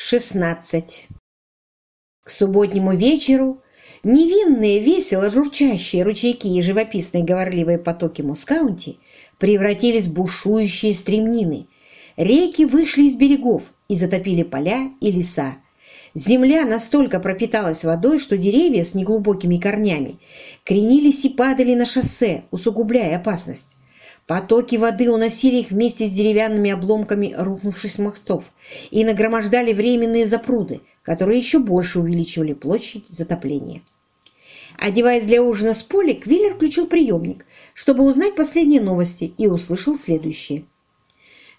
16. К субботнему вечеру невинные, весело журчащие ручейки и живописные говорливые потоки Мускаунти превратились в бушующие стремнины. Реки вышли из берегов и затопили поля и леса. Земля настолько пропиталась водой, что деревья с неглубокими корнями кренились и падали на шоссе, усугубляя опасность. Потоки воды уносили их вместе с деревянными обломками рухнувших мостов и нагромождали временные запруды, которые еще больше увеличивали площадь затопления. Одеваясь для ужина с поля, Квиллер включил приемник, чтобы узнать последние новости, и услышал следующее.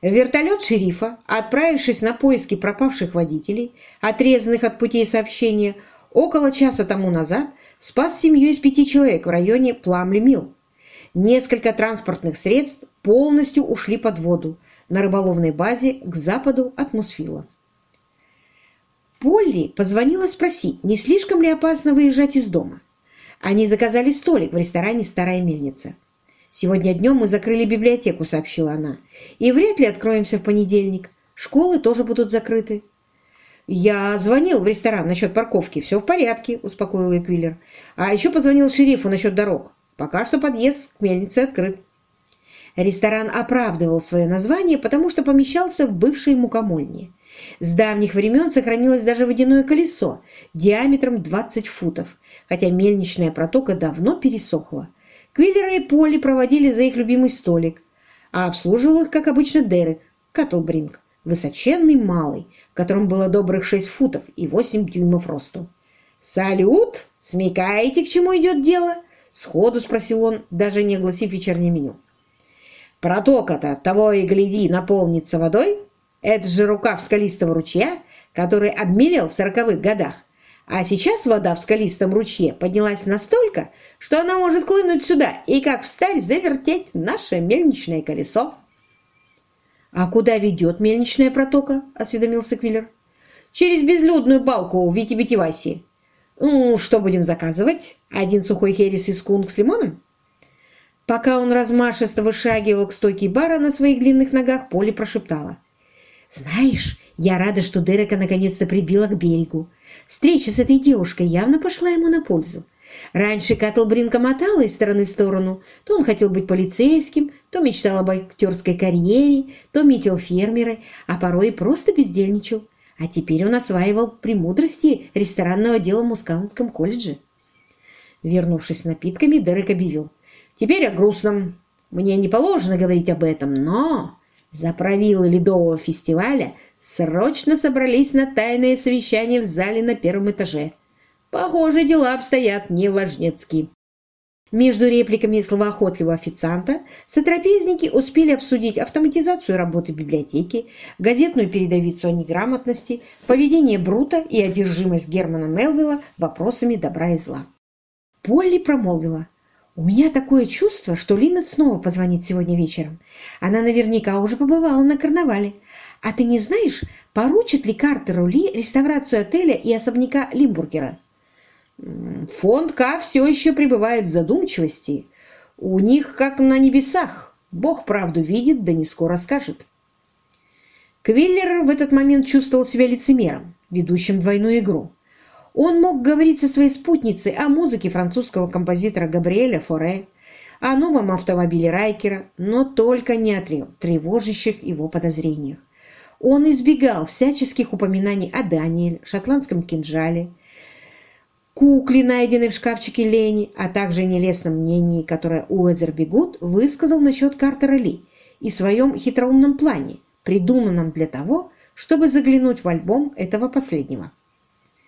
Вертолет шерифа, отправившись на поиски пропавших водителей, отрезанных от путей сообщения, около часа тому назад спас семью из пяти человек в районе Пламли-Милл. Несколько транспортных средств полностью ушли под воду на рыболовной базе к западу от Мусфила. Полли позвонила спросить, не слишком ли опасно выезжать из дома. Они заказали столик в ресторане «Старая мельница». «Сегодня днем мы закрыли библиотеку», — сообщила она. «И вряд ли откроемся в понедельник. Школы тоже будут закрыты». «Я звонил в ресторан насчет парковки. Все в порядке», — успокоил Эквиллер. «А еще позвонил шерифу насчет дорог. Пока что подъезд к мельнице открыт. Ресторан оправдывал свое название, потому что помещался в бывшей мукомольне. С давних времен сохранилось даже водяное колесо диаметром 20 футов, хотя мельничная протока давно пересохла. Квиллера и Полли проводили за их любимый столик, а обслуживал их, как обычно, Дерек Каттлбринг, высоченный малый, в котором было добрых 6 футов и 8 дюймов росту. «Салют! Смекаете, к чему идет дело?» Сходу спросил он, даже не огласив вечернее меню. Протока-то того и гляди наполнится водой. Это же рукав скалистого ручья, который обмелел в сороковых годах. А сейчас вода в скалистом ручье поднялась настолько, что она может клынуть сюда и, как встать, завертеть наше мельничное колесо. «А куда ведет мельничная протока?» – осведомился Квиллер. «Через безлюдную балку в Витибитивасе. «Ну, что будем заказывать? Один сухой херес из кунг с лимоном?» Пока он размашисто вышагивал к стойке бара на своих длинных ногах, Поли прошептала. «Знаешь, я рада, что Дерека наконец-то прибила к берегу. Встреча с этой девушкой явно пошла ему на пользу. Раньше Каттлбринка мотала из стороны в сторону. То он хотел быть полицейским, то мечтал об актерской карьере, то метил фермеры, а порой и просто бездельничал. А теперь он осваивал премудрости ресторанного дела в Мускаунском колледже. Вернувшись с напитками, Дерек объявил. «Теперь о грустном. Мне не положено говорить об этом, но за правилы ледового фестиваля срочно собрались на тайное совещание в зале на первом этаже. Похоже, дела обстоят неважнецки. Между репликами словоохотливого официанта сотрапезники успели обсудить автоматизацию работы библиотеки, газетную передовицу о неграмотности, поведение Брута и одержимость Германа Мелвилла вопросами добра и зла. Полли промолвила. «У меня такое чувство, что Линнет снова позвонит сегодня вечером. Она наверняка уже побывала на карнавале. А ты не знаешь, поручит ли Картеру Ли реставрацию отеля и особняка Лимбургера?» Фонд К все еще пребывает в задумчивости. У них как на небесах. Бог правду видит, да не скоро скажет. Квиллер в этот момент чувствовал себя лицемером, ведущим двойную игру. Он мог говорить со своей спутницей о музыке французского композитора Габриэля Форе, о новом автомобиле Райкера, но только не о тревожащих его подозрениях. Он избегал всяческих упоминаний о Даниэле, шотландском кинжале, кукле, найденной в шкафчике Лени, а также нелестном мнении, которое Уэзер Бегут высказал насчет Картера Ли и своем хитроумном плане, придуманном для того, чтобы заглянуть в альбом этого последнего.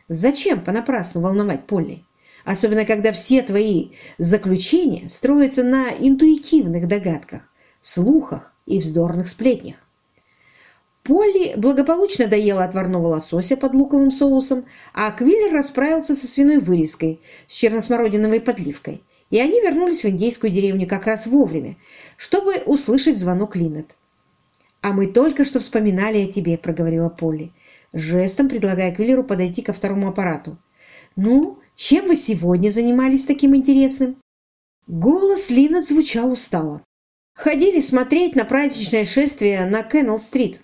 Зачем понапрасну волновать Полли? Особенно, когда все твои заключения строятся на интуитивных догадках, слухах и вздорных сплетнях. Полли благополучно доела отварного лосося под луковым соусом, а Квиллер расправился со свиной вырезкой с черносмородиновой подливкой, и они вернулись в индейскую деревню как раз вовремя, чтобы услышать звонок Линнет. «А мы только что вспоминали о тебе», — проговорила Полли, жестом предлагая Квиллеру подойти ко второму аппарату. «Ну, чем вы сегодня занимались таким интересным?» Голос Линнет звучал устало. «Ходили смотреть на праздничное шествие на Кеннелл-стрит».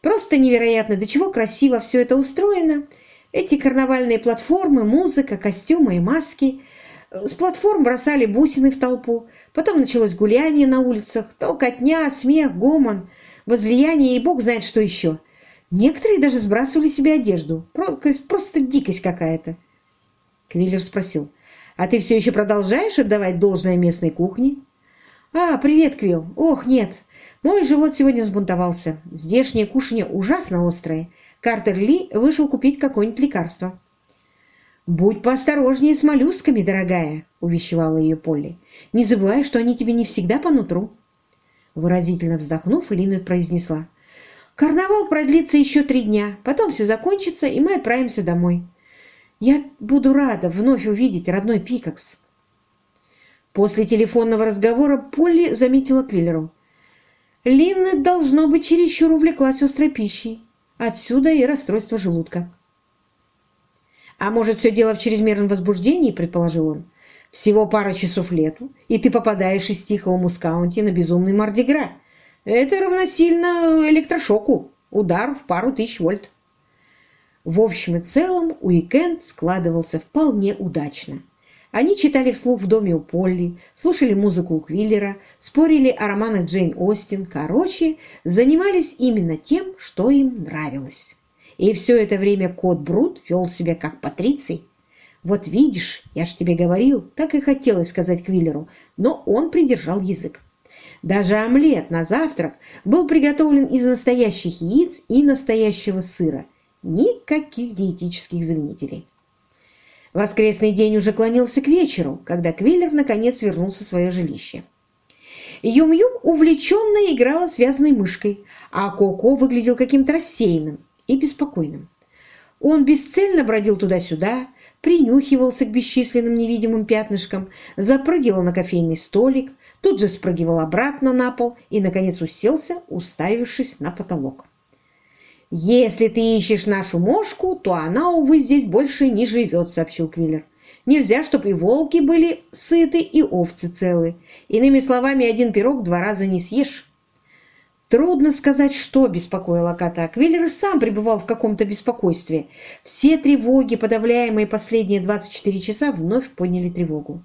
Просто невероятно, до чего красиво все это устроено. Эти карнавальные платформы, музыка, костюмы и маски. С платформ бросали бусины в толпу. Потом началось гуляние на улицах, толкотня, смех, гомон, возлияние и бог знает что еще. Некоторые даже сбрасывали себе одежду. Просто дикость какая-то. Квиллер спросил, «А ты все еще продолжаешь отдавать должное местной кухне?» «А, привет, Квилл. Ох, нет. Мой живот сегодня сбунтовался. Здешнее кушанье ужасно острое. Картер Ли вышел купить какое-нибудь лекарство». «Будь поосторожнее с моллюсками, дорогая», — увещевала ее Полли. «Не забывай, что они тебе не всегда по нутру». Выразительно вздохнув, Линет произнесла. «Карнавал продлится еще три дня, потом все закончится, и мы отправимся домой. Я буду рада вновь увидеть родной Пикакс». После телефонного разговора Полли заметила Квиллеру. Линнет, должно быть, чересчур увлеклась острой пищей. Отсюда и расстройство желудка. «А может, все дело в чрезмерном возбуждении?» – предположил он. «Всего пара часов лету, и ты попадаешь из тихого Мускаунти на безумный Мардигра. Это равносильно электрошоку. Удар в пару тысяч вольт». В общем и целом, уикенд складывался вполне удачно. Они читали вслух в доме у Полли, слушали музыку у Квиллера, спорили о романах Джейн Остин. Короче, занимались именно тем, что им нравилось. И все это время кот Брут вел себя как патриций. Вот видишь, я ж тебе говорил, так и хотелось сказать Квиллеру, но он придержал язык. Даже омлет на завтрак был приготовлен из настоящих яиц и настоящего сыра. Никаких диетических заменителей. Воскресный день уже клонился к вечеру, когда Квиллер наконец вернулся в свое жилище. Юм-Юм увлеченно играла связанной мышкой, а Коко выглядел каким-то рассеянным и беспокойным. Он бесцельно бродил туда-сюда, принюхивался к бесчисленным невидимым пятнышкам, запрыгивал на кофейный столик, тут же спрыгивал обратно на пол и, наконец, уселся, уставившись на потолок. «Если ты ищешь нашу мошку, то она, увы, здесь больше не живет», — сообщил Квиллер. «Нельзя, чтобы и волки были сыты, и овцы целы. Иными словами, один пирог два раза не съешь». Трудно сказать, что беспокоило кота. Квиллер сам пребывал в каком-то беспокойстве. Все тревоги, подавляемые последние 24 часа, вновь подняли тревогу.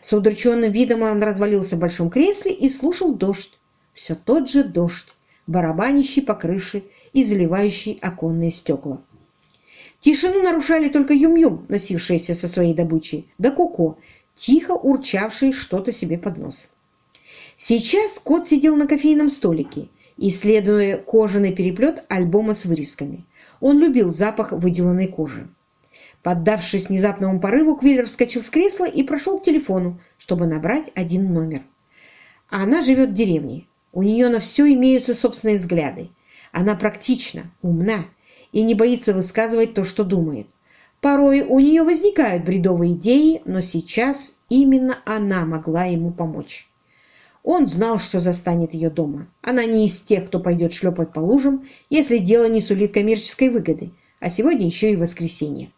С удрученным видом он развалился в большом кресле и слушал дождь. Все тот же дождь, барабанящий по крыше и заливающий оконные стекла. Тишину нарушали только Юм-Юм, носившаяся со своей добычей, да Коко, тихо урчавший что-то себе под нос. Сейчас кот сидел на кофейном столике, исследуя кожаный переплет альбома с вырезками. Он любил запах выделанной кожи. Поддавшись внезапному порыву, Квиллер вскочил с кресла и прошел к телефону, чтобы набрать один номер. Она живет в деревне. У нее на все имеются собственные взгляды. Она практична, умна и не боится высказывать то, что думает. Порой у нее возникают бредовые идеи, но сейчас именно она могла ему помочь. Он знал, что застанет ее дома. Она не из тех, кто пойдет шлепать по лужам, если дело не сулит коммерческой выгоды, а сегодня еще и воскресенье.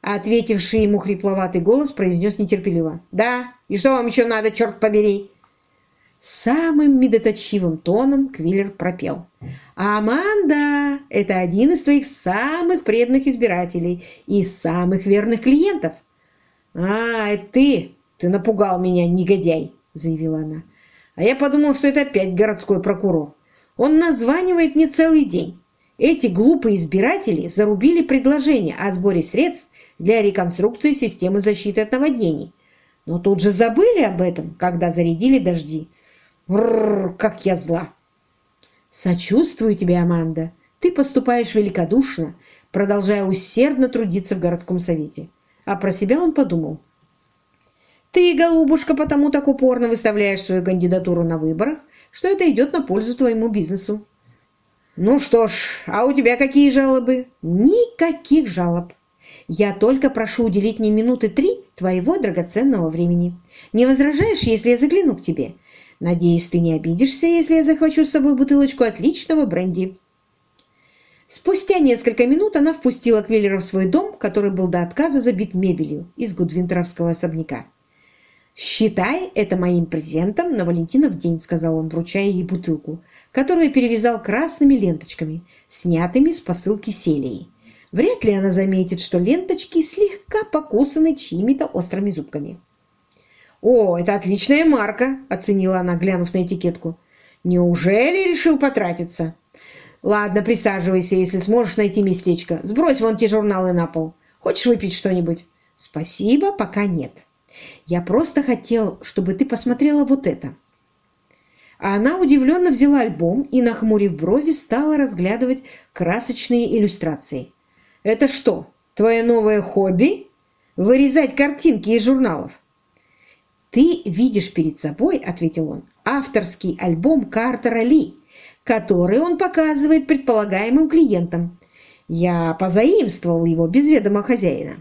Ответивший ему хрипловатый голос произнес нетерпеливо. «Да, и что вам еще надо, черт побери?» Самым медоточивым тоном Квиллер пропел. «Аманда – это один из твоих самых преданных избирателей и самых верных клиентов». «А, это ты! Ты напугал меня, негодяй!» – заявила она. «А я подумал, что это опять городской прокурор. Он названивает мне целый день. Эти глупые избиратели зарубили предложение о сборе средств для реконструкции системы защиты от наводнений. Но тут же забыли об этом, когда зарядили дожди. Бррр, как я зла! Сочувствую тебе, Аманда. Ты поступаешь великодушно, продолжая усердно трудиться в городском совете. А про себя он подумал. Ты, голубушка, потому так упорно выставляешь свою кандидатуру на выборах, что это идет на пользу твоему бизнесу. Ну что ж, а у тебя какие жалобы? Никаких жалоб. Я только прошу уделить мне минуты три твоего драгоценного времени. Не возражаешь, если я загляну к тебе? Надеюсь, ты не обидишься, если я захвачу с собой бутылочку отличного бренди». Спустя несколько минут она впустила Квиллера в свой дом, который был до отказа забит мебелью из гудвинтеровского особняка. «Считай это моим презентом на Валентинов день», — сказал он, вручая ей бутылку, которую перевязал красными ленточками, снятыми с посылки селией. Вряд ли она заметит, что ленточки слегка покусаны чьими-то острыми зубками. «О, это отличная марка!» — оценила она, глянув на этикетку. «Неужели решил потратиться?» «Ладно, присаживайся, если сможешь найти местечко. Сбрось вон те журналы на пол. Хочешь выпить что-нибудь?» «Спасибо, пока нет». Я просто хотел, чтобы ты посмотрела вот это». А она удивленно взяла альбом и, нахмурив брови, стала разглядывать красочные иллюстрации. «Это что, твое новое хобби? Вырезать картинки из журналов?» «Ты видишь перед собой, — ответил он, — авторский альбом Картера Ли, который он показывает предполагаемым клиентам. Я позаимствовал его без ведома хозяина».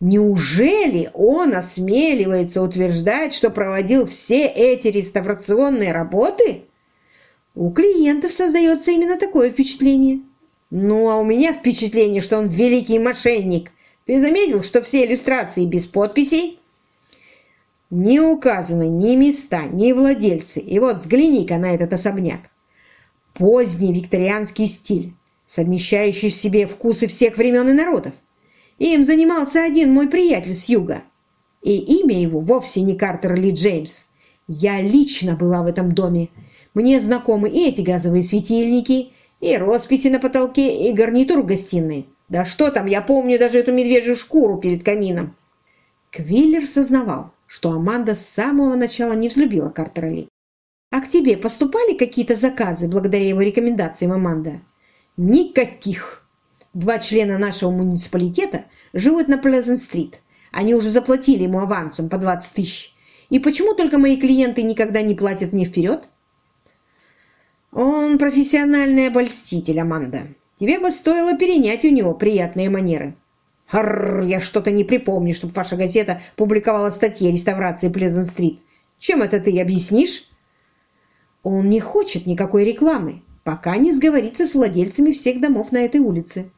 Неужели он осмеливается утверждать, что проводил все эти реставрационные работы? У клиентов создается именно такое впечатление. Ну, а у меня впечатление, что он великий мошенник. Ты заметил, что все иллюстрации без подписей? Не указаны ни места, ни владельцы. И вот взгляни-ка на этот особняк. Поздний викторианский стиль, совмещающий в себе вкусы всех времен и народов. Им занимался один мой приятель с юга. И имя его вовсе не Картер Ли Джеймс. Я лично была в этом доме. Мне знакомы и эти газовые светильники, и росписи на потолке, и гарнитур в гостиной. Да что там, я помню даже эту медвежью шкуру перед камином. Квиллер сознавал, что Аманда с самого начала не взлюбила Картера Ли. «А к тебе поступали какие-то заказы благодаря его рекомендациям, Аманда?» «Никаких!» Два члена нашего муниципалитета живут на Плезент-стрит. Они уже заплатили ему авансом по 20 тысяч. И почему только мои клиенты никогда не платят мне вперед? Он профессиональный обольститель, Аманда. Тебе бы стоило перенять у него приятные манеры. Харр, я что-то не припомню, чтобы ваша газета публиковала статьи о реставрации Плезент-стрит. Чем это ты объяснишь? Он не хочет никакой рекламы, пока не сговорится с владельцами всех домов на этой улице.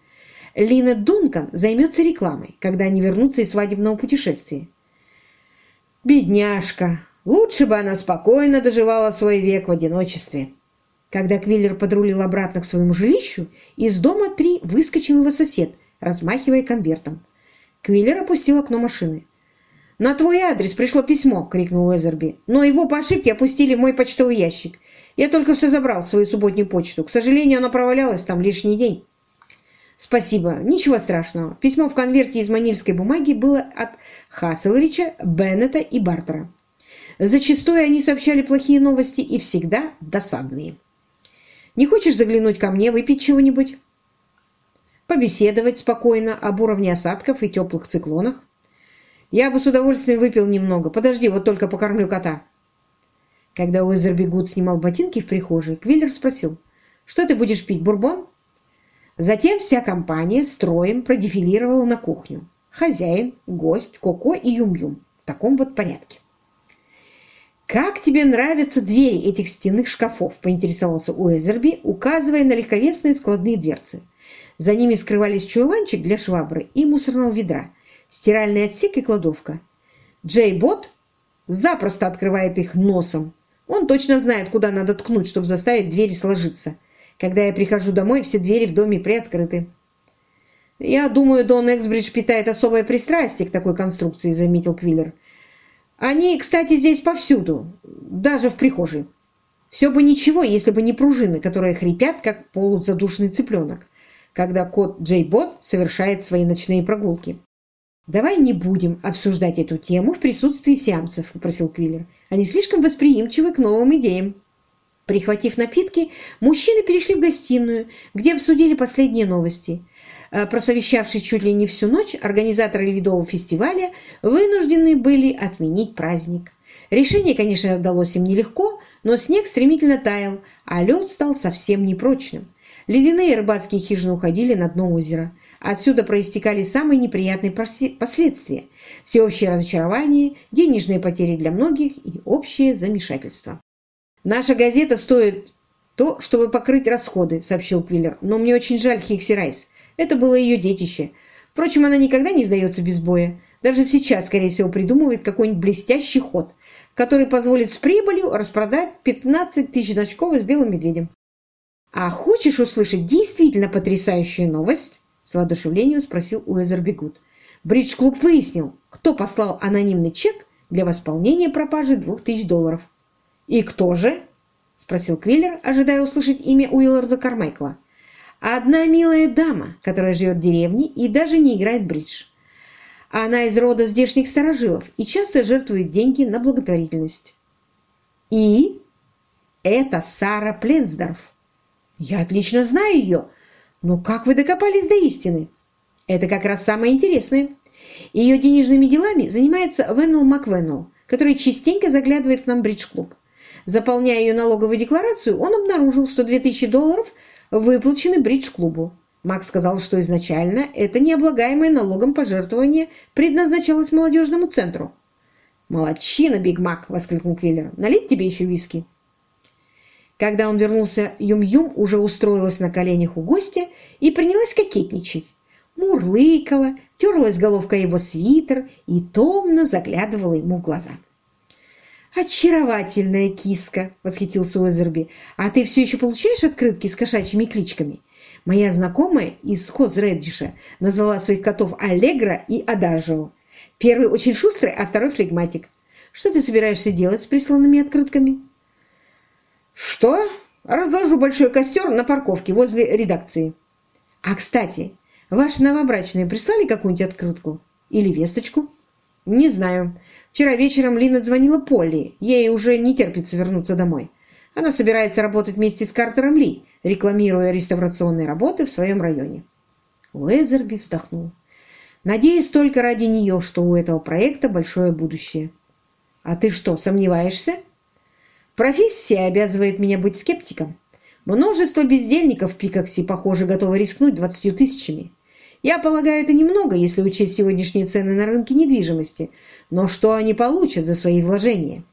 Лина Дункан займется рекламой, когда они вернутся из свадебного путешествия. Бедняжка! Лучше бы она спокойно доживала свой век в одиночестве. Когда Квиллер подрулил обратно к своему жилищу, из дома три выскочил его сосед, размахивая конвертом. Квиллер опустил окно машины. «На твой адрес пришло письмо!» — крикнул Эзерби. «Но его по ошибке опустили в мой почтовый ящик. Я только что забрал свою субботнюю почту. К сожалению, она провалялась там лишний день». «Спасибо. Ничего страшного. Письмо в конверте из манильской бумаги было от Хасселрича, Беннета и Бартера. Зачастую они сообщали плохие новости и всегда досадные. Не хочешь заглянуть ко мне, выпить чего-нибудь? Побеседовать спокойно об уровне осадков и теплых циклонах? Я бы с удовольствием выпил немного. Подожди, вот только покормлю кота». Когда Уэзерби Гуд снимал ботинки в прихожей, Квиллер спросил, «Что ты будешь пить, бурбон?» Затем вся компания строем продефилировала на кухню. Хозяин, гость, Коко и Юм-Юм. В таком вот порядке. «Как тебе нравятся двери этих стенных шкафов?» – поинтересовался Уэзерби, указывая на легковесные складные дверцы. За ними скрывались чуланчик для швабры и мусорного ведра, стиральный отсек и кладовка. Джей Бот запросто открывает их носом. Он точно знает, куда надо ткнуть, чтобы заставить двери сложиться – когда я прихожу домой, все двери в доме приоткрыты. «Я думаю, Дон Эксбридж питает особое пристрастие к такой конструкции», — заметил Квиллер. «Они, кстати, здесь повсюду, даже в прихожей. Все бы ничего, если бы не пружины, которые хрипят, как полузадушный цыпленок, когда кот Джей Бот совершает свои ночные прогулки». «Давай не будем обсуждать эту тему в присутствии сиамцев», — попросил Квиллер. «Они слишком восприимчивы к новым идеям». Прихватив напитки, мужчины перешли в гостиную, где обсудили последние новости. Э, просовещавшись чуть ли не всю ночь, организаторы ледового фестиваля вынуждены были отменить праздник. Решение, конечно, далось им нелегко, но снег стремительно таял, а лед стал совсем непрочным. Ледяные рыбацкие хижины уходили на дно озера. Отсюда проистекали самые неприятные последствия. Всеобщее разочарование, денежные потери для многих и общее замешательство. «Наша газета стоит то, чтобы покрыть расходы», — сообщил Квиллер. «Но мне очень жаль Хикси Райс. Это было ее детище. Впрочем, она никогда не сдается без боя. Даже сейчас, скорее всего, придумывает какой-нибудь блестящий ход, который позволит с прибылью распродать 15 тысяч очков с белым медведем. «А хочешь услышать действительно потрясающую новость?» С воодушевлением спросил Уэзер Бегут. Бридж-клуб выяснил, кто послал анонимный чек для восполнения пропажи двух тысяч долларов. «И кто же?» – спросил Квиллер, ожидая услышать имя Уилларда Кармайкла. «Одна милая дама, которая живет в деревне и даже не играет бридж. Она из рода здешних старожилов и часто жертвует деньги на благотворительность». «И?» «Это Сара Пленсдорф». «Я отлично знаю ее. Но как вы докопались до истины?» «Это как раз самое интересное. Ее денежными делами занимается Веннел Маквеннел, который частенько заглядывает к нам в бридж-клуб. Заполняя ее налоговую декларацию, он обнаружил, что 2000 долларов выплачены бридж-клубу. Макс сказал, что изначально это необлагаемое налогом пожертвование предназначалось молодежному центру. «Молодчина, Биг Мак!» – воскликнул Квиллер. «Налить тебе еще виски?» Когда он вернулся, Юм-Юм уже устроилась на коленях у гостя и принялась кокетничать. Мурлыкала, терлась головкой его свитер и томно заглядывала ему в глаза. «Очаровательная киска!» – восхитился Уэзерби. «А ты все еще получаешь открытки с кошачьими кличками?» Моя знакомая из Хозреддиша назвала своих котов Аллегра и Адажио. Первый очень шустрый, а второй флегматик. Что ты собираешься делать с присланными открытками? Что? Разложу большой костер на парковке возле редакции. А, кстати, ваши новобрачные прислали какую-нибудь открытку? Или весточку? Не знаю. Вчера вечером Лина звонила Полли. Ей уже не терпится вернуться домой. Она собирается работать вместе с Картером Ли, рекламируя реставрационные работы в своем районе. Уэзерби вздохнул. Надеюсь только ради нее, что у этого проекта большое будущее. А ты что, сомневаешься? Профессия обязывает меня быть скептиком. Множество бездельников в Пикаксе, похоже, готовы рискнуть двадцатью тысячами. Я полагаю, это немного, если учесть сегодняшние цены на рынке недвижимости. Но что они получат за свои вложения?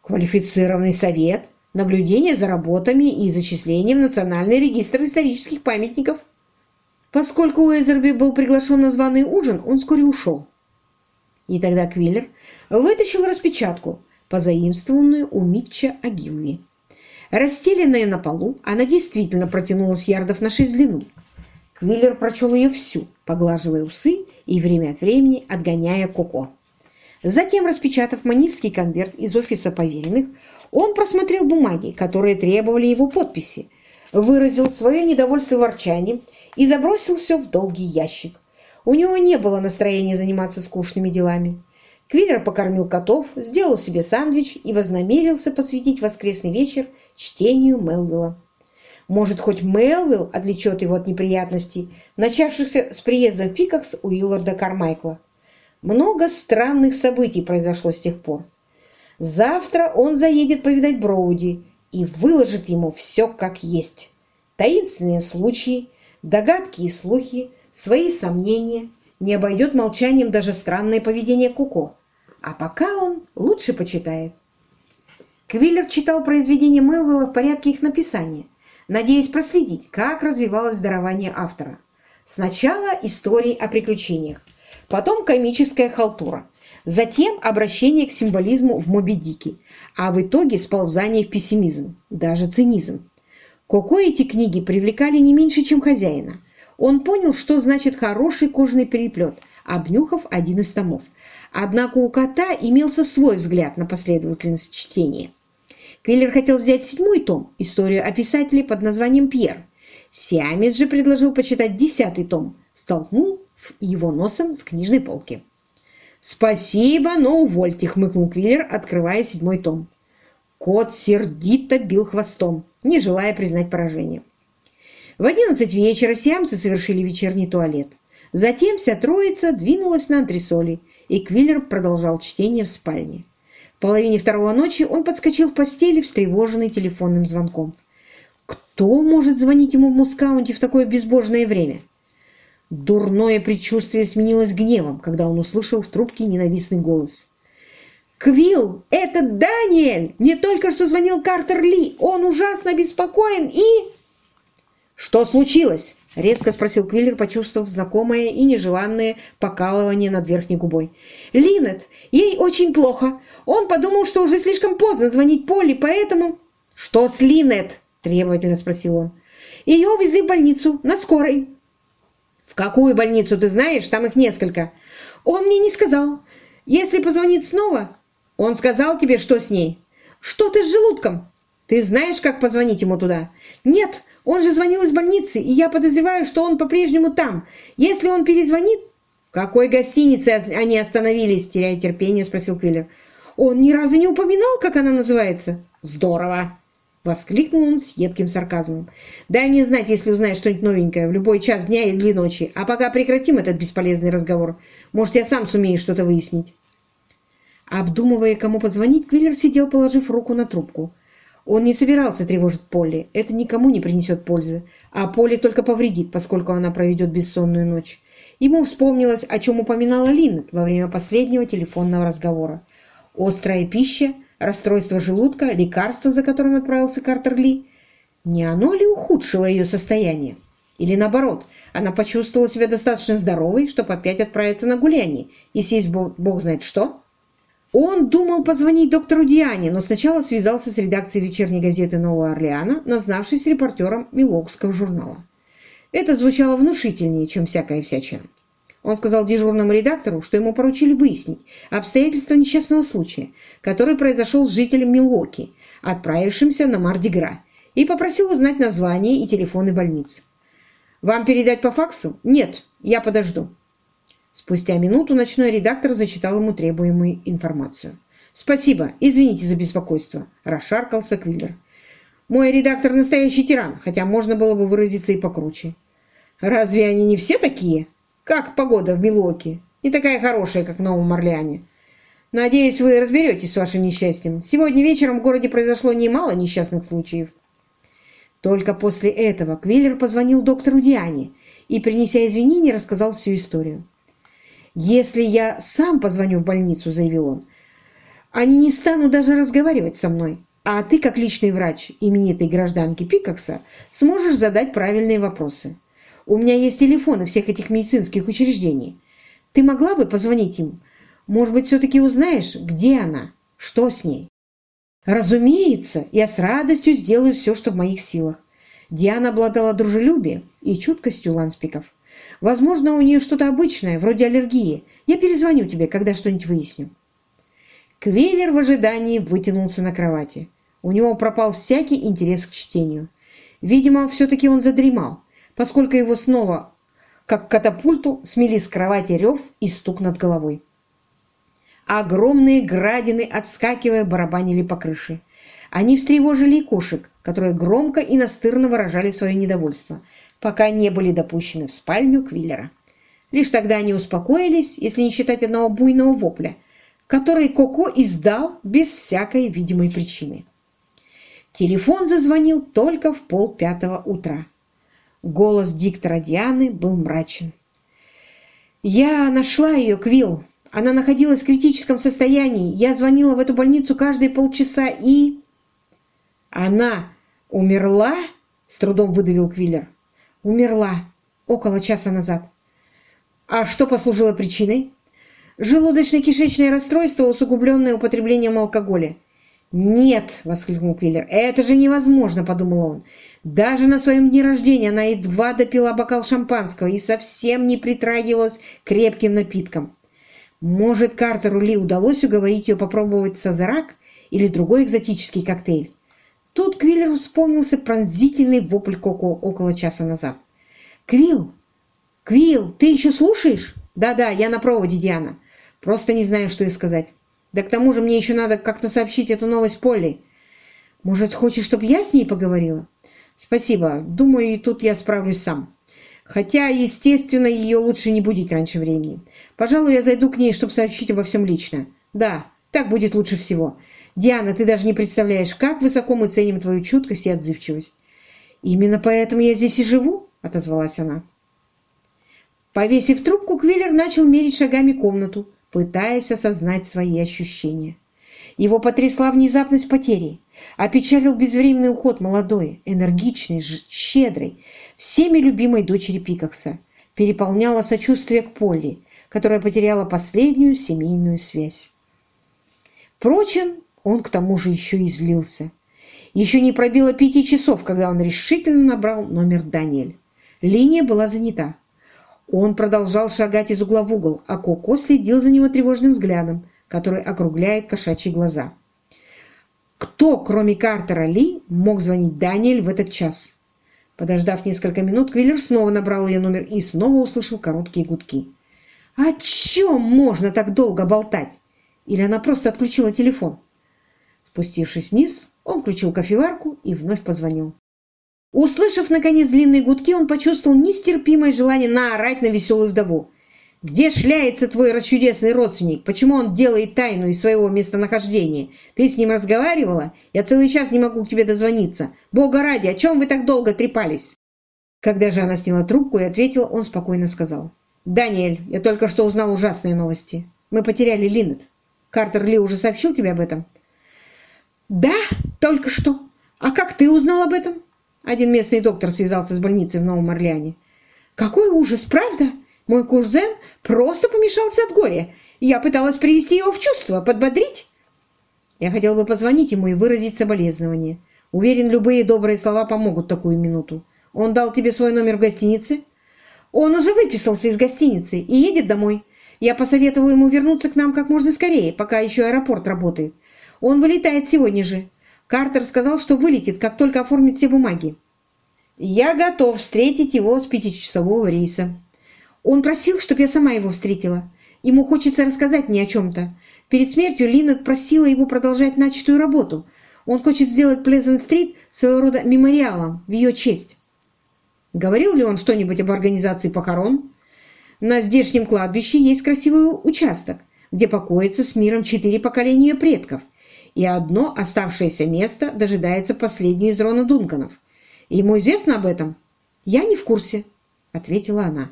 Квалифицированный совет, наблюдение за работами и зачисление в Национальный регистр исторических памятников. Поскольку Уэзерби был приглашен на званый ужин, он вскоре ушел. И тогда Квиллер вытащил распечатку, позаимствованную у Митча Агилви. Расстеленная на полу, она действительно протянулась ярдов на шесть длину. Квиллер прочел ее всю, поглаживая усы и время от времени отгоняя Коко. Затем, распечатав манильский конверт из офиса поверенных, он просмотрел бумаги, которые требовали его подписи, выразил свое недовольство ворчанием и забросил все в долгий ящик. У него не было настроения заниматься скучными делами. Квиллер покормил котов, сделал себе сандвич и вознамерился посвятить воскресный вечер чтению Мелвилла. Может, хоть Мелвилл отвлечет его от неприятностей, начавшихся с приездом Пикакс у Уилларда Кармайкла. Много странных событий произошло с тех пор. Завтра он заедет повидать Броуди и выложит ему все как есть. Таинственные случаи, догадки и слухи, свои сомнения. Не обойдет молчанием даже странное поведение Куко. А пока он лучше почитает. Квиллер читал произведения Мелвилла в порядке их написания – надеясь проследить, как развивалось дарование автора. Сначала истории о приключениях, потом комическая халтура, затем обращение к символизму в Моби Дике, а в итоге сползание в пессимизм, даже цинизм. Коко эти книги привлекали не меньше, чем хозяина. Он понял, что значит хороший кожаный переплет, обнюхав один из томов. Однако у кота имелся свой взгляд на последовательность чтения. Квиллер хотел взять седьмой том, историю о писателе под названием Пьер. Сиамец же предложил почитать десятый том, столкнув его носом с книжной полки. «Спасибо, но увольте», — хмыкнул Квиллер, открывая седьмой том. Кот сердито бил хвостом, не желая признать поражение. В одиннадцать вечера сиамцы совершили вечерний туалет. Затем вся троица двинулась на антресоли, и Квиллер продолжал чтение в спальне. В половине второго ночи он подскочил в постели, встревоженный телефонным звонком. Кто может звонить ему в Мускаунте в такое безбожное время? Дурное предчувствие сменилось гневом, когда он услышал в трубке ненавистный голос. «Квилл, это Даниэль! Мне только что звонил Картер Ли. Он ужасно обеспокоен и...» «Что случилось?» — резко спросил Квиллер, почувствовав знакомое и нежеланное покалывание над верхней губой. «Линет! Ей очень плохо. Он подумал, что уже слишком поздно звонить Полли, поэтому...» «Что с Линет?» — требовательно спросил он. «Ее увезли в больницу, на скорой». «В какую больницу, ты знаешь? Там их несколько». «Он мне не сказал. Если позвонит снова...» «Он сказал тебе, что с ней?» «Что ты с желудком?» «Ты знаешь, как позвонить ему туда?» «Нет, он же звонил из больницы, и я подозреваю, что он по-прежнему там. Если он перезвонит...» «В какой гостинице они остановились?» – теряя терпение, спросил Квиллер. «Он ни разу не упоминал, как она называется?» «Здорово!» – воскликнул он с едким сарказмом. «Дай мне знать, если узнаешь что-нибудь новенькое в любой час дня или ночи. А пока прекратим этот бесполезный разговор. Может, я сам сумею что-то выяснить». Обдумывая, кому позвонить, Квиллер сидел, положив руку на трубку. Он не собирался тревожить Полли. Это никому не принесет пользы. А Полли только повредит, поскольку она проведет бессонную ночь. Ему вспомнилось, о чем упоминала Линнет во время последнего телефонного разговора. Острая пища, расстройство желудка, лекарство, за которым отправился Картер Ли. Не оно ли ухудшило ее состояние? Или наоборот, она почувствовала себя достаточно здоровой, чтобы опять отправиться на гуляние и съесть бог, бог знает что? Он думал позвонить доктору Диане, но сначала связался с редакцией вечерней газеты «Нового Орлеана», назнавшись репортером Милокского журнала. Это звучало внушительнее, чем всякая всячина. Он сказал дежурному редактору, что ему поручили выяснить обстоятельства несчастного случая, который произошел с жителем Милуоки, отправившимся на Мардигра, и попросил узнать название и телефоны больниц. «Вам передать по факсу?» «Нет, я подожду». Спустя минуту ночной редактор зачитал ему требуемую информацию. «Спасибо, извините за беспокойство», – расшаркался Квиллер. «Мой редактор настоящий тиран, хотя можно было бы выразиться и покруче». «Разве они не все такие? Как погода в Милуоке? Не такая хорошая, как в Новом Орлеане. Надеюсь, вы разберетесь с вашим несчастьем. Сегодня вечером в городе произошло немало несчастных случаев». Только после этого Квиллер позвонил доктору Диане и, принеся извинения, рассказал всю историю. «Если я сам позвоню в больницу», — заявил он, — «они не станут даже разговаривать со мной, а ты, как личный врач именитой гражданки Пикакса, сможешь задать правильные вопросы. У меня есть телефоны всех этих медицинских учреждений. Ты могла бы позвонить им? Может быть, все-таки узнаешь, где она, что с ней?» «Разумеется, я с радостью сделаю все, что в моих силах». Диана обладала дружелюбием и чуткостью ланспиков. Возможно, у нее что-то обычное, вроде аллергии. Я перезвоню тебе, когда что-нибудь выясню». Квейлер в ожидании вытянулся на кровати. У него пропал всякий интерес к чтению. Видимо, все-таки он задремал, поскольку его снова, как катапульту, смели с кровати рев и стук над головой. Огромные градины, отскакивая, барабанили по крыше. Они встревожили и кошек, которые громко и настырно выражали свое недовольство, пока не были допущены в спальню Квиллера. Лишь тогда они успокоились, если не считать одного буйного вопля, который Коко издал без всякой видимой причины. Телефон зазвонил только в полпятого утра. Голос диктора Дианы был мрачен. «Я нашла ее, Квилл. Она находилась в критическом состоянии. Я звонила в эту больницу каждые полчаса и...» «Она умерла?» — с трудом выдавил Квиллер. «Умерла около часа назад». «А что послужило причиной?» «Желудочно-кишечное расстройство, усугубленное употреблением алкоголя». «Нет!» — воскликнул Квиллер. «Это же невозможно!» — подумал он. «Даже на своем дне рождения она едва допила бокал шампанского и совсем не притрагивалась крепким напиткам. Может, Картеру Ли удалось уговорить ее попробовать сазарак или другой экзотический коктейль? Тут Квиллеру вспомнился пронзительный вопль Коко около часа назад. «Квилл! Квилл, ты еще слушаешь?» «Да-да, я на проводе, Диана. Просто не знаю, что и сказать. Да к тому же мне еще надо как-то сообщить эту новость Полли. Может, хочешь, чтобы я с ней поговорила?» «Спасибо. Думаю, и тут я справлюсь сам. Хотя, естественно, ее лучше не будить раньше времени. Пожалуй, я зайду к ней, чтобы сообщить обо всем лично. Да, так будет лучше всего. Диана, ты даже не представляешь, как высоко мы ценим твою чуткость и отзывчивость. Именно поэтому я здесь и живу, отозвалась она. Повесив трубку, Квиллер начал мерить шагами комнату, пытаясь осознать свои ощущения. Его потрясла внезапность потери, опечалил безвременный уход молодой, энергичной, щедрой, всеми любимой дочери Пикакса, переполняло сочувствие к Полли, которая потеряла последнюю семейную связь. Впрочем, он к тому же еще и злился. Еще не пробило пяти часов, когда он решительно набрал номер Даниэль. Линия была занята. Он продолжал шагать из угла в угол, а Коко следил за него тревожным взглядом, который округляет кошачьи глаза. Кто, кроме Картера Ли, мог звонить Даниэль в этот час? Подождав несколько минут, Квиллер снова набрал ее номер и снова услышал короткие гудки. О чем можно так долго болтать? Или она просто отключила телефон? Спустившись вниз, он включил кофеварку и вновь позвонил. Услышав, наконец, длинные гудки, он почувствовал нестерпимое желание наорать на веселую вдову. «Где шляется твой расчудесный родственник? Почему он делает тайну из своего местонахождения? Ты с ним разговаривала? Я целый час не могу к тебе дозвониться. Бога ради, о чем вы так долго трепались?» Когда же она сняла трубку и ответила, он спокойно сказал. «Даниэль, я только что узнал ужасные новости. Мы потеряли Линнет. Картер Ли уже сообщил тебе об этом?» «Да, только что. А как ты узнал об этом?» Один местный доктор связался с больницей в Новом Орлеане. «Какой ужас, правда? Мой кузен просто помешался от горя. Я пыталась привести его в чувство, подбодрить». Я хотел бы позвонить ему и выразить соболезнование. Уверен, любые добрые слова помогут такую минуту. Он дал тебе свой номер в гостинице? Он уже выписался из гостиницы и едет домой. Я посоветовала ему вернуться к нам как можно скорее, пока еще аэропорт работает. Он вылетает сегодня же. Картер сказал, что вылетит, как только оформит все бумаги. Я готов встретить его с пятичасового рейса. Он просил, чтобы я сама его встретила. Ему хочется рассказать мне о чем-то. Перед смертью Линнет просила его продолжать начатую работу. Он хочет сделать Плезент-стрит своего рода мемориалом в ее честь. Говорил ли он что-нибудь об организации похорон? На здешнем кладбище есть красивый участок, где покоится с миром четыре поколения предков – и одно оставшееся место дожидается последнюю из Рона Дунканов. Ему известно об этом? Я не в курсе, ответила она.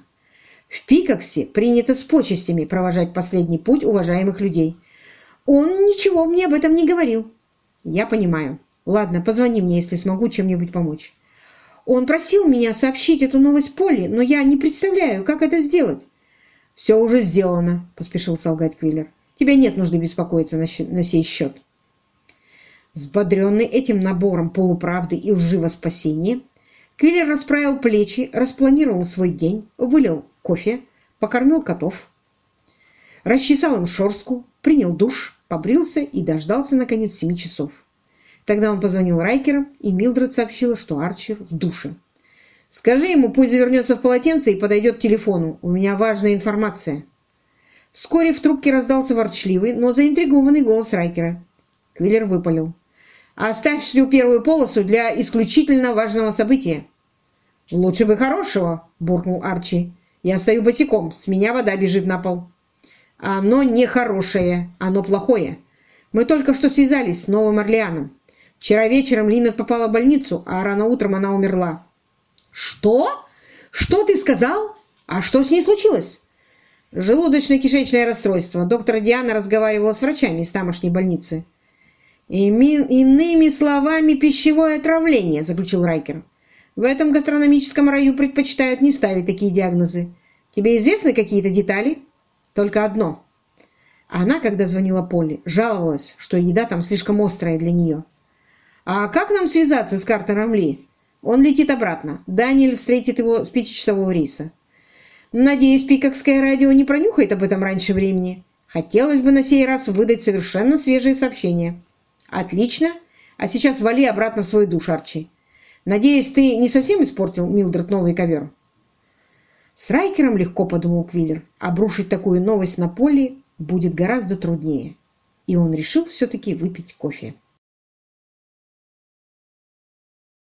В Пикаксе принято с почестями провожать последний путь уважаемых людей. Он ничего мне об этом не говорил. Я понимаю. Ладно, позвони мне, если смогу чем-нибудь помочь. Он просил меня сообщить эту новость Полли, но я не представляю, как это сделать. «Все уже сделано», — поспешил солгать Квиллер. «Тебе нет нужды беспокоиться на, на сей счет». Взбодренный этим набором полуправды и лживо спасения, Квиллер расправил плечи, распланировал свой день, вылил кофе, покормил котов, расчесал им шорстку, принял душ, побрился и дождался, наконец, семи часов. Тогда он позвонил Райкерам, и Милдред сообщила, что Арчер в душе. «Скажи ему, пусть завернется в полотенце и подойдет к телефону. У меня важная информация». Вскоре в трубке раздался ворчливый, но заинтригованный голос Райкера. Квиллер выпалил. Оставь всю первую полосу для исключительно важного события. Лучше бы хорошего, буркнул Арчи. Я стою босиком, с меня вода бежит на пол. Оно не хорошее, оно плохое. Мы только что связались с Новым Орлеаном. Вчера вечером Линнет попала в больницу, а рано утром она умерла. Что? Что ты сказал? А что с ней случилось? Желудочно-кишечное расстройство. Доктор Диана разговаривала с врачами из тамошней больницы. «Иными словами, пищевое отравление», – заключил Райкер. «В этом гастрономическом раю предпочитают не ставить такие диагнозы. Тебе известны какие-то детали?» «Только одно». Она, когда звонила Полли, жаловалась, что еда там слишком острая для нее. «А как нам связаться с Картером Ли?» «Он летит обратно. Даниэль встретит его с пятичасового рейса». «Надеюсь, Пикокское радио не пронюхает об этом раньше времени. Хотелось бы на сей раз выдать совершенно свежие сообщения». «Отлично. А сейчас вали обратно в свой душ, Арчи. Надеюсь, ты не совсем испортил, Милдред, новый ковер?» С Райкером легко, подумал Квиллер. Обрушить такую новость на поле будет гораздо труднее. И он решил все-таки выпить кофе.